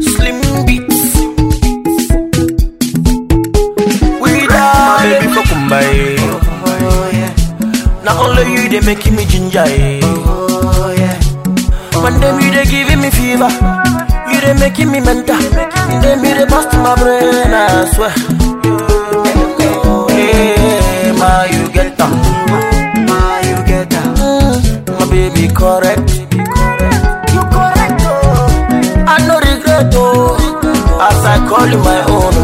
Slim beats. We die. Baby, for kumbaya. Oh, yeah. Not only you, they making me ginger. Oh. When them you, they giving me fever. You, they making me mental. Them you, they bust my brain, I swear. Ma, you get down. Ma, you get down. Mm. My baby, correct. Oh. As I call you my own.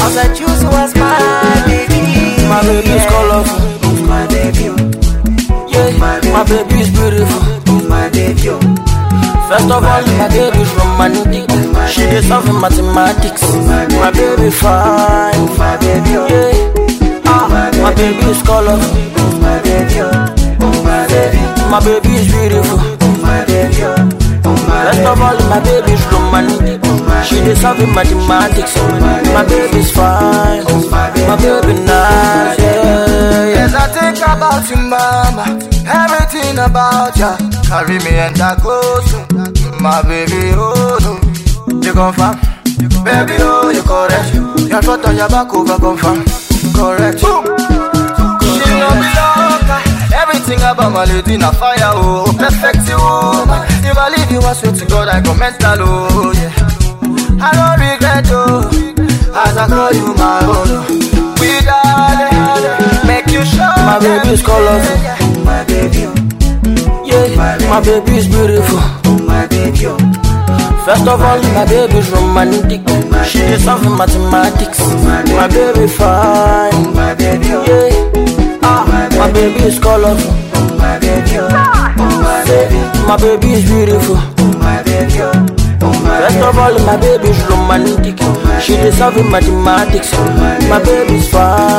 As I choose you as my baby. My baby's colorful. My baby, oh. Yeah, my baby's beautiful. my baby, oh. First of all, my baby's romantic. She is solving mathematics. My baby fine. my baby, oh. Yeah, ah, my baby's colorful. my baby, oh. my baby, My baby's beautiful. my baby, oh. my of all, my baby's romantic. Solving mathematics. My baby's fine. My baby nice. Yeah, yeah. Yes, I think about you, mama. Everything about ya. Carry me and that close. My baby, oh no. You confirm? Baby, oh, you correct. Your front on your back over confirm. Correct. She no be loca. Everything about my lady na fire, oh. Perfect you, woman. If I leave you, I swear to God, I go mental, oh, yeah. My baby's colorful. My baby. Yeah, my baby's beautiful. my baby. First of all, my baby's romantic. She is solving mathematics. My baby fine. my baby. Yeah, ah, my baby is colorful. my baby, my baby, is beautiful. my baby. First of all, my baby is romantic. She is solving mathematics. My baby's fine.